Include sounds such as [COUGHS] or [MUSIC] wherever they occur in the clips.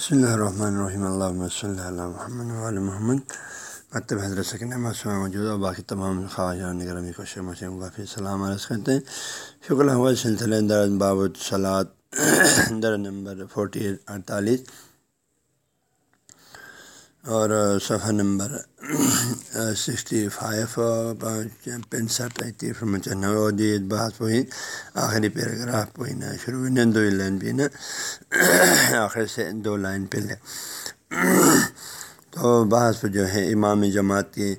بسم اللہ الرحمن الرحیم اللہ صلی اللہ محمد علیہ محمد مکتب حضرت سکن موجود اور باقی تمام خواجہ نگرمی کو شیخ مسلم کافی سلام عرض کرتے ہیں شکر ہوا سلسلہ درد باب سلاد در نمبر فورٹی ایٹ اڑتالیس اور صفحہ نمبر سکسٹی فائیو پینسٹھ تیس نوے بحث پوئی آخری پیراگراف پوئی نا، شروع نے دو لائن بھی نا، آخر سے دو لائن پہلے تو بعض جو ہے امام جماعت کی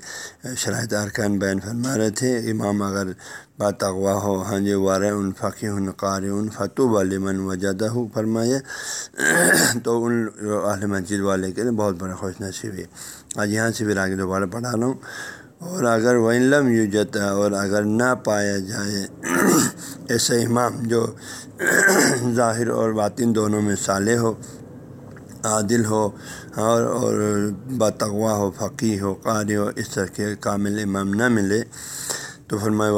شرائط ارکان بیان فرما رہے تھے۔ امام اگر بات اغوا ہو ہاں جی وار ان فقی ان قار ان فتوب علمن وجدہ فرمائے تو ان اہل مسجد والے کے لیے بہت بڑا خوش نصیب ہے۔ آج یہاں سے پھر آگے دوبارہ پڑھا لوں اور اگر وہ علم یوجت اور اگر نہ پایا جائے، ایسے امام جو ظاہر اور باطن دونوں میں صالح ہو عادل ہو اور اور بتغوا ہو فقی ہو، قاری ہو، اس طرح کے کامل امام نہ ملے۔ تو فرمائے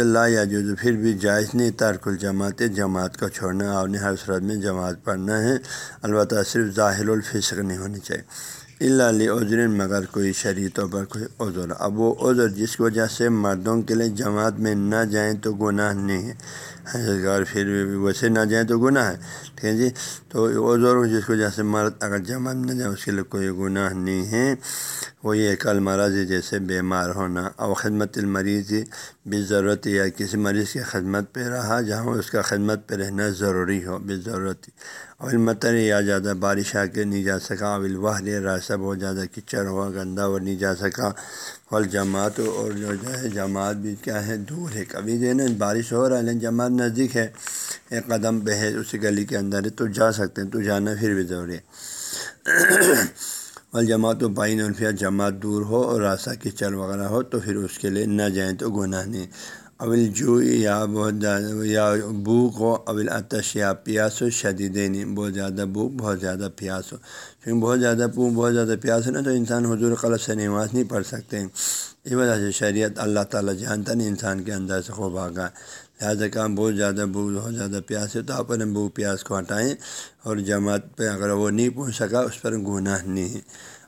اللہ یا جو پھر بھی جائز نہیں ترک الجماعت، جماعت کو چھوڑنا اور ہر صورت میں جماعت پڑھنا ہے۔ البتہ صرف ظاہر الفسق نہیں ہونی چاہیے۔ اللہ علیہ عذر مگر کوئی شریطوں پر کوئی عذر۔ اب وہ عذر جس کی وجہ سے مردوں کے لیے جماعت میں نہ جائیں تو گناہ نہیں ہے۔ اگر پھر ویسے نہ جائیں تو گناہ ہے ٹھیک ہے جی؟ تو وہ ضرور جس کو جیسے مرد اگر جمع نہ جائے اس کے لیے کوئی گناہ نہیں ہے۔ وہ یہ کل مرض جیسے بیمار ہونا اور خدمت المریض بھی ضرورت یا کسی مریض کی خدمت پہ رہا جہاں اس کا خدمت پہ رہنا ضروری ہو، بے ضرورت۔ اول متر یا زیادہ بارش آ کے نہیں جا سکا اول واہر راستہ بہت زیادہ کچڑ ہوا، گندا اور نہیں جا سکا۔ والجماعت جماعت اور جو ہے جماعت بھی کیا ہے، دور ہے کبھی۔ جو ہے نا بارش ہو رہا ہے، لیکن جماعت نزدیک ہے، ایک قدم پہ ہے اسی گلی کے اندر ہے، تو جا سکتے ہیں، تو جانا پھر بھی ضروری ہے۔ والجماعت و بائن الفیہ جماعت دور ہو اور راستہ کی چل وغیرہ ہو، تو پھر اس کے لیے نہ جائیں تو گناہ نہیں۔ اول جو یا بہت زیادہ یا بھوک ہو، اول آتش یا پیاس ہو، شدید نہیں بہت زیادہ بھوک، بہت زیادہ پیاس ہو۔ کیونکہ بہت زیادہ بھوک، بہت زیادہ پیاس ہو نا، تو انسان حضور قلب سے نماز نہیں پڑھ سکتے۔ اس وجہ سے شریعت اللہ تعالیٰ جانتا نہیں انسان کے اندر سے خوب آگا لہٰذا کہاں بہت زیادہ بھوک، بہت زیادہ پیاس ہے، تو اپنے بھوک پیاس کو ہٹائیں اور جماعت پہ اگر وہ نہیں پہنچ سکا، اس پر گناہ نہیں۔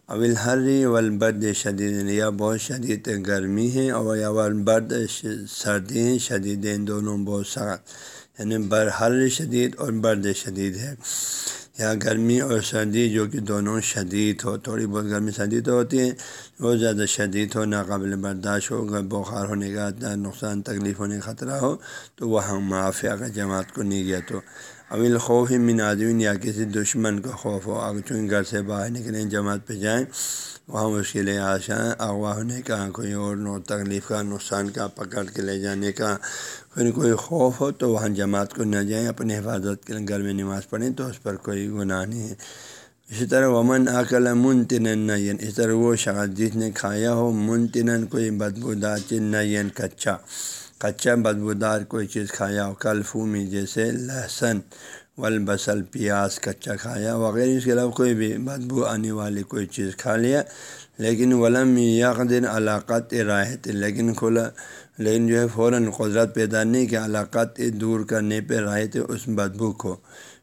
ہے اول ہر شدید، یا بہت شدید گرمی ہے اور یا والبرد سردی ہیں شدید دونوں بہت سخت یعنی بر شدید اور برد شدید ہے۔ یا گرمی اور سردی جو کہ دونوں شدید ہو، تھوڑی بہت گرمی شدید ہوتی ہے بہت زیادہ شدید ہو، ناقابل برداشت ہو بخار ہونے کا نقصان، تکلیف ہونے کا خطرہ ہو، تو وہاں معافی اگر جماعت کو نہیں گیا تو۔ اول خوف من عظم یا کسی دشمن کا خوف ہو، اگر چونکہ گھر سے باہر نکلیں، جماعت پہ جائیں، وہاں اس کے لیے آسان اغوا ہونے کا، کوئی اور نو تکلیف کا، نقصان کا، پکڑ کے لے جانے کا کوئی کوئی خوف ہو تو وہاں جماعت کو نہ جائیں اپنے حفاظت کے لیے گھر میں نماز پڑھیں تو اس پر کوئی گناہ نہیں ہے۔ اسی طرح ومن عقل منتن نین اس طرح وہ شخص جس نے کھایا ہو منتن کوئی بدبودار چیز، نین، کچا۔ کچا بدبودار کوئی چیز کھایا ہو، کل فومی جیسے لہسن، والبصل، پیاز، کچا کھایا وغیرہ۔ اس کے علاوہ کوئی بھی بدبو آنے والی کوئی چیز کھا لیا، لیکن ولم یقدن علاقات راحت، لیکن کھلا لیکن جو ہے فوراً قدرت پیدا نہیں کہ علاقات دور کرنے پہ راحت اس بدبو کو۔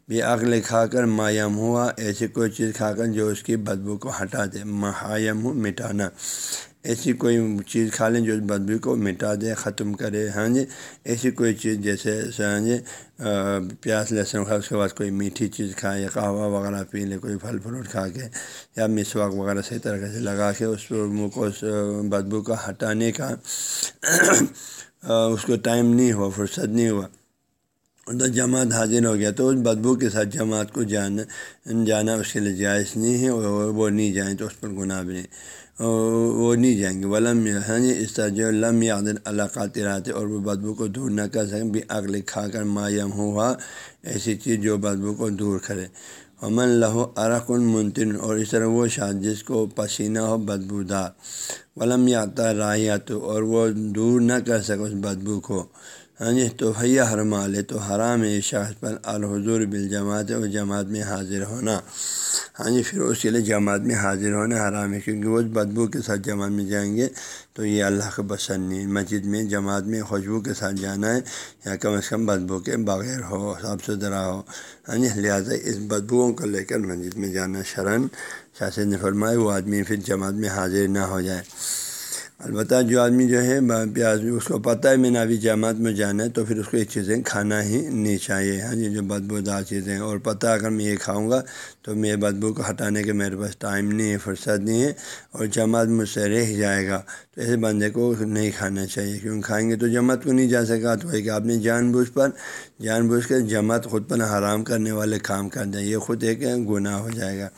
بھی عقل کھا کر مایم ہوا، ایسی کوئی چیز کھا کر جو اس کی بدبو کو ہٹا دے۔ مہایم ہو، مٹانا۔ ایسی کوئی چیز کھا لیں جو بدبو کو مٹا دے، ختم کرے ہاں جی؟ ایسی کوئی چیز جیسے ہاں جی؟ پیاز، لہسن کھا اس کے بعد کوئی میٹھی چیز کھائے یا قہوہ وغیرہ پی لے کوئی پھل فروٹ کھا کے، یا مسواک وغیرہ صحیح طرح سے لگا کے اس منہ کو اس بدبو کو ہٹانے کا اس کو ٹائم نہیں ہوا، فرصت نہیں ہوا۔ تو جماعت حاضر ہو گیا، تو اس بدبو کے ساتھ جماعت کو جانا جانا اس کے لیے جائز نہیں ہے وہ نہیں جائیں تو اس پر گناہ بھی نہیں۔ وہ نہیں جائیں گے ولم ہاں جی اس طرح جو لم یادن علاقاتی رہتے اور وہ بدبو کو دور نہ کر سکیں۔ بھی اگلے کھا کر مایم ہوا ایسی چیز جو بدبو کو دور کرے۔ امن لہو عرق المنتن اور اس طرح وہ شاد جس کو پسینہ ہو بدبودار ولم یاتا راہیات اور وہ دور نہ کر سکے اس بدبو کو۔ ہاں جی تو حیا حرما لے تو حرام ہے شاخ پر الحضور بال جماعت و جماعت میں حاضر ہونا۔ ہاں جی پھر اس کے لیے جماعت میں حاضر ہونا حرام ہے، کیونکہ وہ بدبو کے ساتھ جماعت میں جائیں گے۔ تو یہ اللہ کا پسند نہیں مسجد میں، جماعت میں خوشبو کے ساتھ جانا ہے، یا کم از کم بدبو کے بغیر ہو صاف ستھرا ہو۔ ہاں جی لہٰذا اس بدبوؤں کو لے کر مسجد میں جانا شرن شاست نے فرمائے وہ آدمی پھر جماعت میں حاضر نہ ہو جائے۔ البتہ جو آدمی جو ہے پیاز اس کو پتہ ہے، میں نے ابھی جامعت میں جانا ہے، تو پھر اس کو یہ چیزیں کھانا ہی نہیں چاہیے۔ ہاں جی جو بدبو دار چیزیں۔ اور پتہ، اگر میں یہ کھاؤں گا، تو میں بدبو کو ہٹانے کے میرے پاس ٹائم نہیں ہے، فرصت نہیں ہے، اور جماعت مجھ سے رہ جائے گا۔ تو ایسے بندے کو نہیں کھانا چاہیے۔ کیونکہ کھائیں گے تو جماعت کو نہیں جا سکا۔ تو کہ آپ نے جان بوجھ پر، جان بوجھ کر جماعت خود پر حرام کرنے والے کام کر دیں، یہ خود ایک گناہ ہو جائے گا۔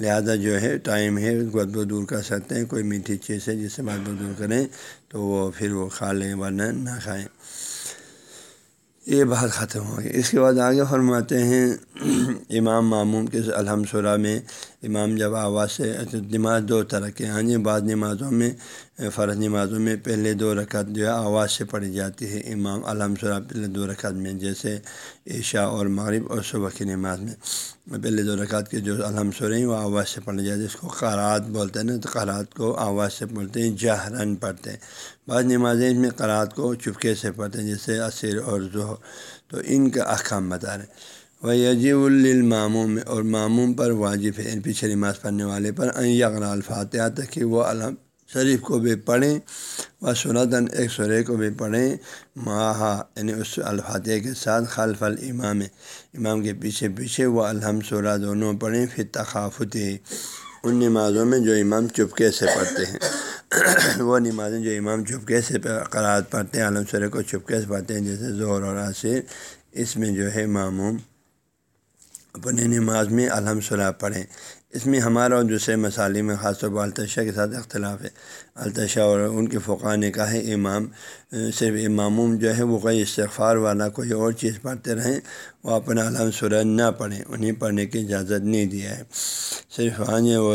لہذا جو ہے ٹائم ہے بدبو دور کر سکتے ہیں، کوئی میٹھی چیز ہے جس سے بدبو دور کریں تو وہ پھر وہ کھا لیں ورنہ نہ کھائیں۔ یہ بات ختم ہو گئی۔ اس کے بعد آگے فرماتے ہیں، امام معموم کے الحمد سورہ میں امام جب آواز سے نماز دو طرح کے ہاں جی بعض نمازوں میں، فرض نمازوں میں پہلے دو رکعت جو ہے آواز سے پڑھی جاتی ہے۔ امام الحمد پہلے دو رکعت میں، جیسے عشاء اور مغرب اور صبح کی نماز میں۔ پہلے دو رکعت کے جو الحمد سورہ ہیں، وہ آواز سے پڑھی جاتی ہے۔ اس کو قرات بولتے ہیں نا، تو قرات کو آواز سے پڑھتے ہیں، جہرن پڑھتے ہیں۔ بعض نمازیں اس میں قرات کو چپکے سے پڑھتے ہیں، جیسے عصر اور ظہر تو ان کا احکام بتا رہے ہیں۔ وہ یجیب الماموم اور معموم پر واجب ہے پیچھے نماز پڑھنے والے پر یغرا الفاتحہ تک کہ وہ علم شریف کو بھی پڑھیں و سنتاً ایک سورے کو بھی پڑھیں ماہا یعنی اس الفاتحہ کے ساتھ خلف الامام، امام کے پیچھے پیچھے وہ الحم سورہ دونوں پڑھیں پھر تخافت، ان نمازوں میں جو امام چپکے سے پڑھتے ہیں۔ [COUGHS] وہ نمازیں جو امام چپکے سے قرآد پڑھتے ہیں عالم سورے کو چپکے سے پڑھتے ہیں، جیسے زور اور عصر، اس میں جو ہے معموم اپنے نماز میں الحم صلاح پڑھیں۔ اس میں ہمارا اور دوسرے مسالے میں، خاص طور پر التشا کے ساتھ اختلاف ہے۔ التشا اور ان کے فقہ نے کہا ہے، امام، صرف اماموم جو ہے وہ کوئی استغفار والا کوئی اور چیز پڑھتے رہیں، وہ اپنا علم سورہ نہ پڑھیں۔ انہیں پڑھنے کی اجازت نہیں دیا ہے۔ صرف ہاں وہ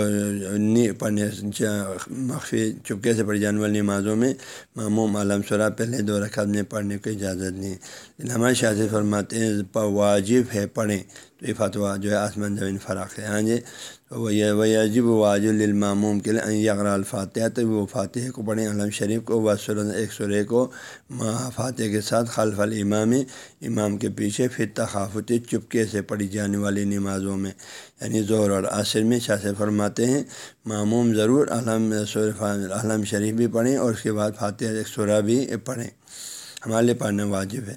نہیں پڑھنے مخفی چپکے سے پڑھی جانے والی نمازوں میں معموم عالم سورہ پہلے دو رکعت میں پڑھنے کی اجازت نہیں۔ ہمارے شاذ فرماتے ہیں واجب ہے پڑھیں۔ تو یہ فتویٰ جو ہے آسمان زمین فراق ہے۔ ہاں جی وہ عجیب واجب الماموم کے لیے اغرا الفاتحہ، تو وہ فاتح کو پڑھیں علم شریف کو و ایک سرے کو ماہ فاتح کے ساتھ خلف الامام، امام کے پیچھے پھر تخافتی چپکے سے پڑھی جانے والی نمازوں میں۔ یعنی زہر اور عصر میں شاہ فرماتے ہیں معموم ضرور علم علم شریف بھی پڑھیں اور اس کے بعد فاتح ایک سورہ بھی پڑھیں۔ ہمارے پڑھنا واجب ہے۔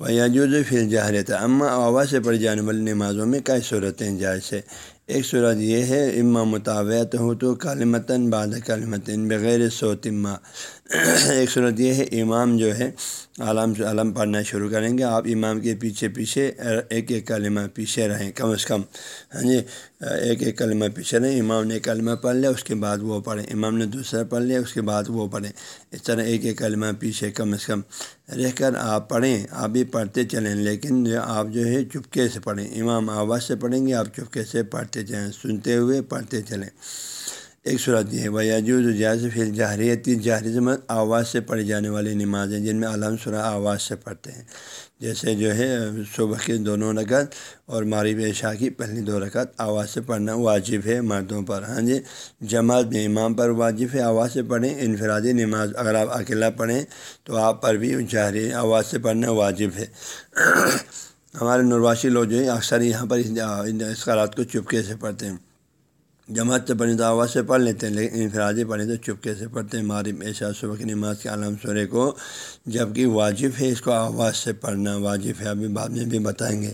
وہ یجوز پھر جاہر تھا اما آواز سے پڑھی جانے والی نمازوں میں کئی صورتیں جائز ہے ایک صورت یہ ہے، اما مطابعت ہو تو کالمتاً بعد کالمتن بغیر سوتما [COUGHS] ایک صورت یہ ہے، امام جو ہے، عالم سے علم پڑھنا شروع کریں گے۔ آپ امام کے پیچھے پیچھے ایک ایک کلمہ پیچھے رہیں، کم از کم۔ ہاں جی ایک ایک کلمہ پیچھے رہیں۔ امام نے کلمہ پڑھ لیا، اس کے بعد وہ پڑھیں۔ امام نے دوسرا پڑھ لیا، اس کے بعد وہ پڑھیں۔ اس طرح ایک ایک کلمہ پیچھے، کم از کم۔ رہ کر آپ پڑھیں، آپ بھی پڑھتے چلیں، لیکن جو آپ جو ہے چپکے سے پڑھیں۔ امام آواز سے پڑھیں گے، آپ چپکے سے پڑھتے چلیں، سنتے ہوئے پڑھتے چلیں۔ ایک صورت یہ ہے وجوز جائز فی جہریتی جہری زمت آواز سے پڑھی جانے والی نمازیں، جن میں علام سرا آواز سے پڑھتے ہیں۔ جیسے جو ہے، صبح کی دونوں رکعت اور مغرب شاہ کی پہلی دو رکعت آواز سے پڑھنا واجب ہے مردوں پر۔ ہاں جی جماعت میں امام پر واجب ہے آواز سے پڑھیں، انفرادی نماز اگر آپ اکیلا پڑھیں تو آپ پر بھی جہری آواز سے پڑھنا واجب ہے۔ ہمارے نرواشی لوگ جو ہے اکثر یہاں پر اس قرات کو چپکے سے پڑھتے ہیں۔ جماعت سے پڑھیں تو آواز سے پڑھ لیتے ہیں، لیکن انفرادی پڑھیں تو چپکے سے پڑھتے ہیں۔ مارب ایشا صبح کی نماز کے عالم سورے کو جبکہ واجب ہے اس کو آواز سے پڑھنا۔ واجب ہے، ابھی بعد میں بھی بتائیں گے۔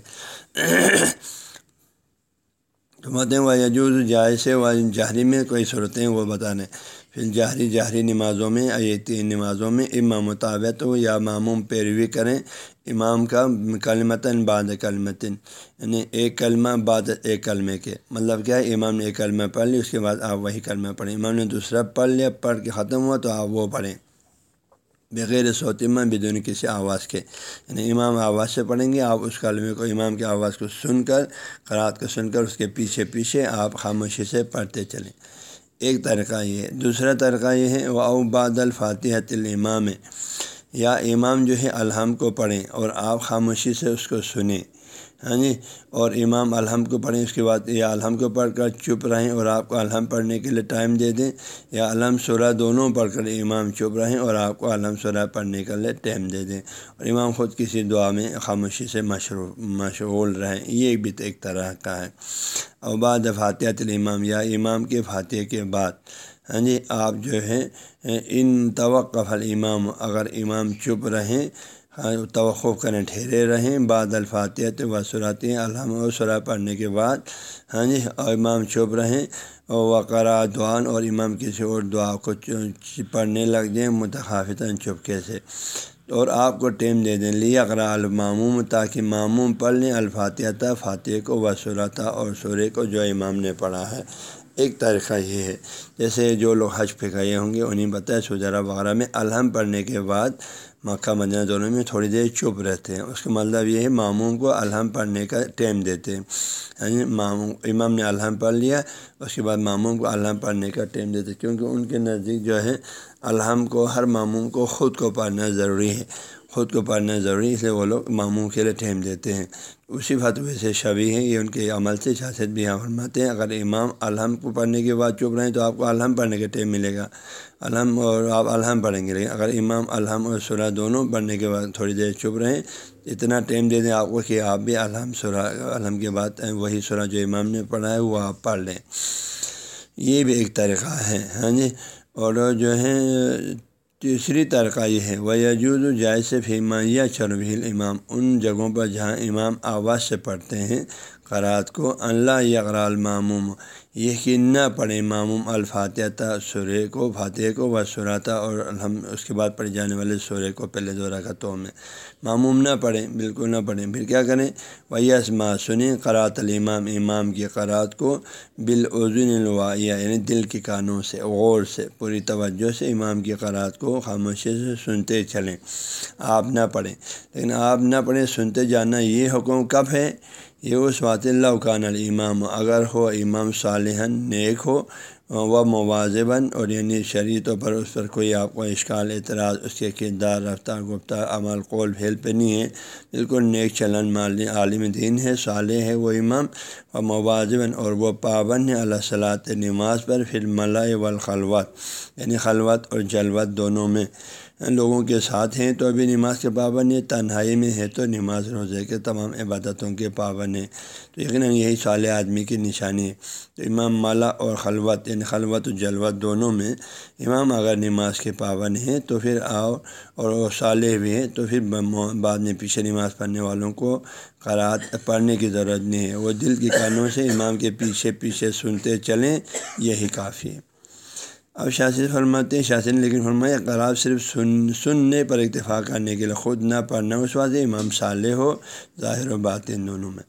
تو بتائیں وہ یجوز جائز سے جہری میں کوئی صورتیں وہ بتانے۔ پھر جہری جہری نمازوں میں یہ تین نمازوں میں امام مطابق ہو یا معموم پیروی کریں، امام کا کلمتاً بعد کلمتن یعنی ایک کلمہ بعد ایک کلمے کے۔ مطلب کیا ہے؟ امام نے ایک کلمہ پڑھ لی اس کے بعد آپ وہی کلمہ پڑھیں۔ امام نے دوسرا پڑھ لیا، پڑھ کے ختم ہوا تو آپ وہ پڑھیں۔ بغیر سوتمہ بدون کسی آواز کے۔ یعنی امام آواز سے پڑھیں گے، آپ اس کلمے کو، امام کی آواز کو سن کر قرآت کو سن کر، اس کے پیچھے پیچھے آپ خاموشی سے پڑھتے چلیں۔ ایک طریقہ یہ ہے۔ دوسرا طریقہ یہ ہے وہ باد الفاتحۃ الامام یا امام جو ہے الحم کو پڑھیں اور آپ خاموشی سے اس کو سنیں۔ ہاں جی؟ اور امام الحم کو پڑھیں، اس کے بعد یا الحم کو پڑھ کر چپ رہیں اور آپ کو الحم پڑھنے کے لیے ٹائم دے دیں، یا الحم سورہ دونوں پڑھ کر امام چپ رہیں اور آپ کو الحم سورہ پڑھنے کے لیے ٹائم دے دیں۔ اور امام خود کسی دعا میں خاموشی سے مشروع مشغول رہیں، یہ بھی تو ایک طرح کا ہے۔ اور بعد فاتحت الامام، یا امام کے فاتح کے بعد ہاں جی؟ آپ جو ہے ان توقف الامام، اگر امام چپ رہیں ہاں، توقع کریں، ٹھہرے رہیں۔ بعد الفاتحت و سراتی الحم و سرا پڑھنے کے بعد ہاں جی اور امام چپ رہیں۔ اور وقرا دعان، اور امام کسی اور دعا کو پڑھنے لگ جائیں متخافت چپکے سے اور آپ کو ٹیم دے دیں۔ لی اقرا الماموم، تاکہ معموم پڑھ لیں۔ الفاتحہ فاتح کو و اور سورے کو جو امام نے پڑھا ہے۔ ایک طریقہ یہ ہے۔ جیسے جو لوگ حج پہ گئے ہوں گے، انہیں بتایا سجرا وغیرہ میں الحم پڑھنے کے بعد مکہ مدینہ دونوں میں تھوڑی دیر چپ رہتے ہیں۔ اس کا مطلب یہ ہے معموم کو الحم پڑھنے کا ٹائم دیتے ہیں۔ یعنی ماموں، امام نے الحم پڑھ لیا، اس کے بعد معموم کو الحم پڑھنے کا ٹائم دیتے کیونکہ ان کے نزدیک جو ہے، الحم کو ہر معموم کو خود کو پڑھنا ضروری ہے۔ خود کو پڑھنا ضروری ہے وہ لوگ معموم کے لیے ٹھہم دیتے ہیں۔ اسی فتوے سے شبی ہیں، یہ ان کے عمل سے شاست بھی فرماتے ہیں۔ اگر امام الحم کو پڑھنے کے بعد چپ رہیں تو آپ کو الحم پڑھنے کا ٹائم ملے گا۔ الحم اور آپ الحم پڑھیں گے، لیکن اگر امام الحم اور سورہ دونوں پڑھنے کے بعد تھوڑی دیر چپ رہیں، اتنا ٹائم دے دیں آپ کو کہ آپ بھی الحم سورہ، الحم کے بعد وہی سورہ جو امام نے پڑھا ہے، وہ آپ پڑھ لیں۔ یہ بھی ایک طریقہ ہے ہاں جی۔ اور جو ہے تیسری طریقہ یہ ہے۔ وہ یجود جائز فیما یا چربیل امام ان جگہوں پر جہاں امام آواز سے پڑھتے ہیں قرات کو اللہ یغرا الماموم، یقین نہ پڑھیں معموم الفاتحہ سورے کو فاتح کو و سراتا اور ہم اس کے بعد پڑھے جانے والے سورے کو پہلے دو رکعتوں میں معموم نہ پڑھیں بالکل نہ پڑھیں پھر کیا کریں؟ ویسما سنیں قرات الامام، امام کی قرات کو بالعزن الواعیہ یعنی دل کے کانوں سے، غور سے، پوری توجہ سے امام کی قرات کو خاموشی سے سنتے چلیں۔ آپ نہ پڑھیں، لیکن آپ نہ پڑھیں، سنتے جانا یہ حکم کب ہے؟ یہ اس بات اللہ کان الامام، اگر ہو امام صالح نیک ہو، و مواضباً اور یعنی شرعی طور پر اس پر کوئی آپ کو اشکال، اعتراض، اس کے کردار، رفتار، گفتار، عمل، قول پھیل پہ نہیں ہے۔ بالکل نیک چلن مال عالم دین ہے، صالح ہے وہ امام، و مواضباً اور وہ پابند ہے اللہ صلاحت نماز پر پھر ملائے والخلوت یعنی خلوت اور جلوت دونوں میں۔ لوگوں کے ساتھ ہیں، تو ابھی نماز کے پابند ہے، تنہائی میں ہے، تو نماز روزے کے تمام عبادتوں کے پابند ہیں۔ تو یقیناً یہی سال آدمی کی نشانی ہے۔ تو امام مالا اور خلوت یعنی خلوت و جلوت دونوں میں امام اگر نماز کے پابند ہیں، تو پھر آؤ اور وہ صالح بھی ہیں، تو پھر بعد میں پیچھے نماز پڑھنے والوں کو قرات پڑھنے کی ضرورت نہیں ہے۔ وہ دل کے کانوں سے امام کے پیچھے پیچھے سنتے چلیں، یہی کافی ہے۔ اب شاثر فرماتے ہیں شاست نے لیکن فرمایا اگر صرف سن، سننے پر اتفاق کرنے کے لیے، خود نہ پڑھنا، اس واضح امام صالح ہو، ظاہر و باتیں ان دونوں میں۔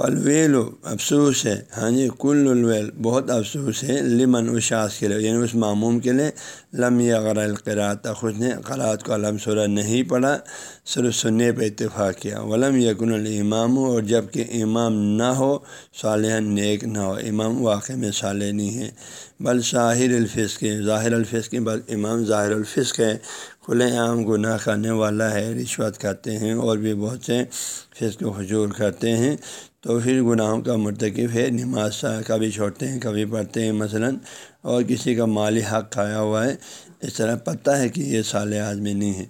فلویل و افسوس ہے۔ ہاں جی کل الویل بہت افسوس ہے۔ لمن اشاس کے لیے یعنی اس معموم کے لیے۔ لمحی اگر القرات خود نے قرات کو علم سورہ نہیں پڑھا، صرف سننے پہ اتفاق کیا۔ ولم یقن الامام ہو اور جبکہ امام نہ ہو صالح نیک نہ ہو۔ امام واقع میں صالح نہیں ہے۔ بل شاہر الفسق، ظاہر الفسق، بل امام ظاہر الفسق ہے۔ کھلے عام گناہ کرنے والا ہے، رشوت کرتے ہیں اور بھی بہت سے فسق حجور کرتے ہیں۔ تو پھر گناہوں کا مرتکب ہے، نماز کبھی چھوڑتے ہیں، کبھی پڑھتے ہیں مثلا، اور کسی کا مالی حق کھایا ہوا ہے۔ اس طرح پتہ ہے کہ یہ صالح آدمی نہیں ہے۔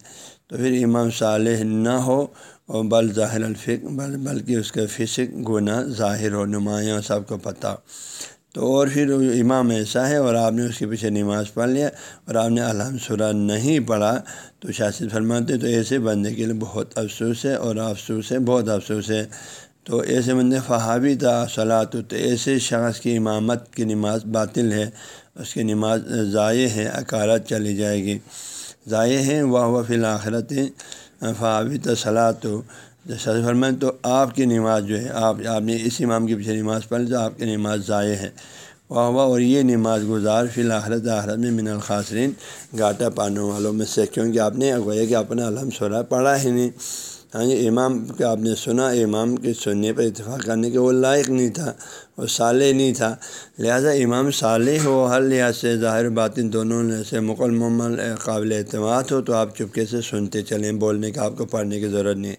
تو پھر امام صالح نہ ہو، اور بل ظاہر الفق بل بلکہ اس کا فسق، گناہ ظاہر ہو نمایاں سب کو پتہ۔ تو اور پھر امام ایسا ہے اور آپ نے اس کے پیچھے نماز پڑھ لیا اور آپ نے الحم سرا نہیں پڑھا تو شاست فرماتے تو ایسے بندے کے لیے بہت افسوس ہے اور افسوس ہے، بہت افسوس ہے۔ تو ایسے بندے فہابی تھا صلاح تو ایسے شخص کی امامت کی نماز باطل ہے، اس کی نماز ضائع ہے، اکارت چلی جائے گی۔ ضائع ہے واہ و فی الآخرت فہابی صلاح تو فرمائیں تو آپ کی نماز جو ہے، آپ آپ نے اس امام کے پیچھے نماز پڑھ لی، تو آپ کی نماز ضائع ہے۔ واہ واہ، اور یہ نماز گزار فی الآخرت، آخرت میں من الخاصرین گاٹا پانے والوں میں سے، کیونکہ آپ نے اگویا کہ اپنا الحم سورہ پڑھا ہی نہیں۔ ہاں جی امام کے آپ نے سنا، امام کے سننے پر اتفاق کرنے کے، وہ لائق نہیں تھا، وہ صالح نہیں تھا۔ لہذا امام صالح ہو، ہر لحاظ سے ظاہر باطن دونوں سے مکل ممل قابل اعتماد ہو، تو آپ چپکے سے سنتے چلیں، بولنے کا آپ کو پڑھنے کی ضرورت نہیں۔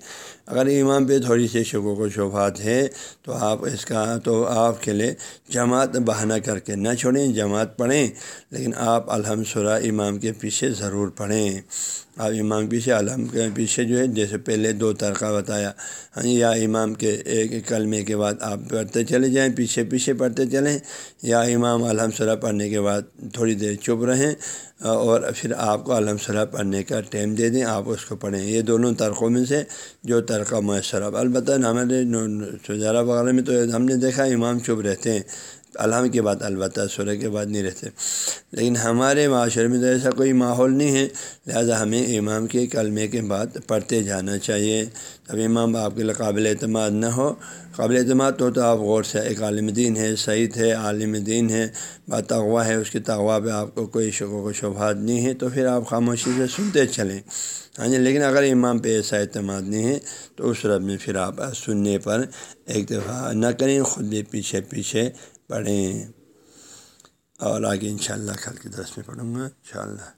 اگر امام پہ تھوڑی سی شکوک و شبہات ہے تو آپ اس کا تو آپ کے لیے جماعت بہانہ کر کے نہ چھوڑیں، جماعت پڑھیں۔ لیکن آپ الحمد سرا امام کے پیچھے ضرور پڑھیں۔ آپ امام پیچھے الحم کے پیچھے جو ہے، جیسے پہلے دو طرقہ بتایا۔ ہاں، یا امام کے ایک کلمے کے بعد آپ پڑھتے چلے جائیں، پیچھے پیچھے پڑھتے چلیں۔ یا امام الحمد سرا پڑھنے کے بعد تھوڑی دیر چپ رہیں۔ اور پھر آپ کو الحمد سرا پڑھنے کا ٹائم دے دیں، آپ اس کو پڑھیں۔ یہ دونوں طرقوں میں سے جو طرقہ میسر البتہ ہمارے سجارہ وغیرہ میں تو ہم نے دیکھا، امام چپ رہتے ہیں۔ علام کے بعد، البتہ سورہ کے بعد نہیں رہتے۔ لیکن ہمارے معاشرے میں تو ایسا کوئی ماحول نہیں ہے۔ لہٰذا ہمیں امام کے کلمے کے بعد پڑھتے جانا چاہیے۔ اب امام آپ کے لیے قابل اعتماد نہ ہو۔ قابل اعتماد ہو تو آپ غور سے، ایک عالم دین ہے، سعید ہے، عالم دین ہے بات ہے، اس کی تغوا پہ آپ کو کوئی شکو و شبہات نہیں ہے۔ تو پھر آپ خاموشی سے سنتے چلیں۔ ہاں جی لیکن اگر امام پہ ایسا اعتماد نہیں ہے، تو اس رب میں پھر آپ سننے پر ایک دفعہ نہ کریں، خود بھی پیچھے پیچھے پڑھیں اور آگے انشاءاللہ کل کے درس میں پڑھوں گا انشاءاللہ۔